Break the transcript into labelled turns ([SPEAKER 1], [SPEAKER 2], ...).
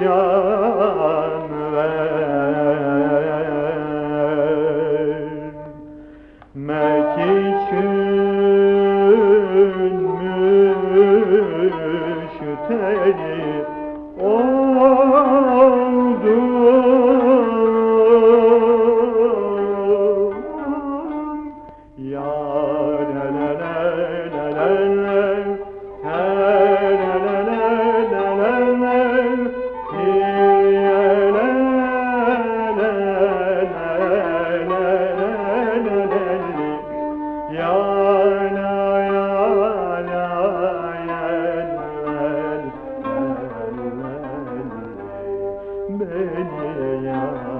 [SPEAKER 1] Yeah. Mek için müşteri oldum Ya la la la la la. beni yar.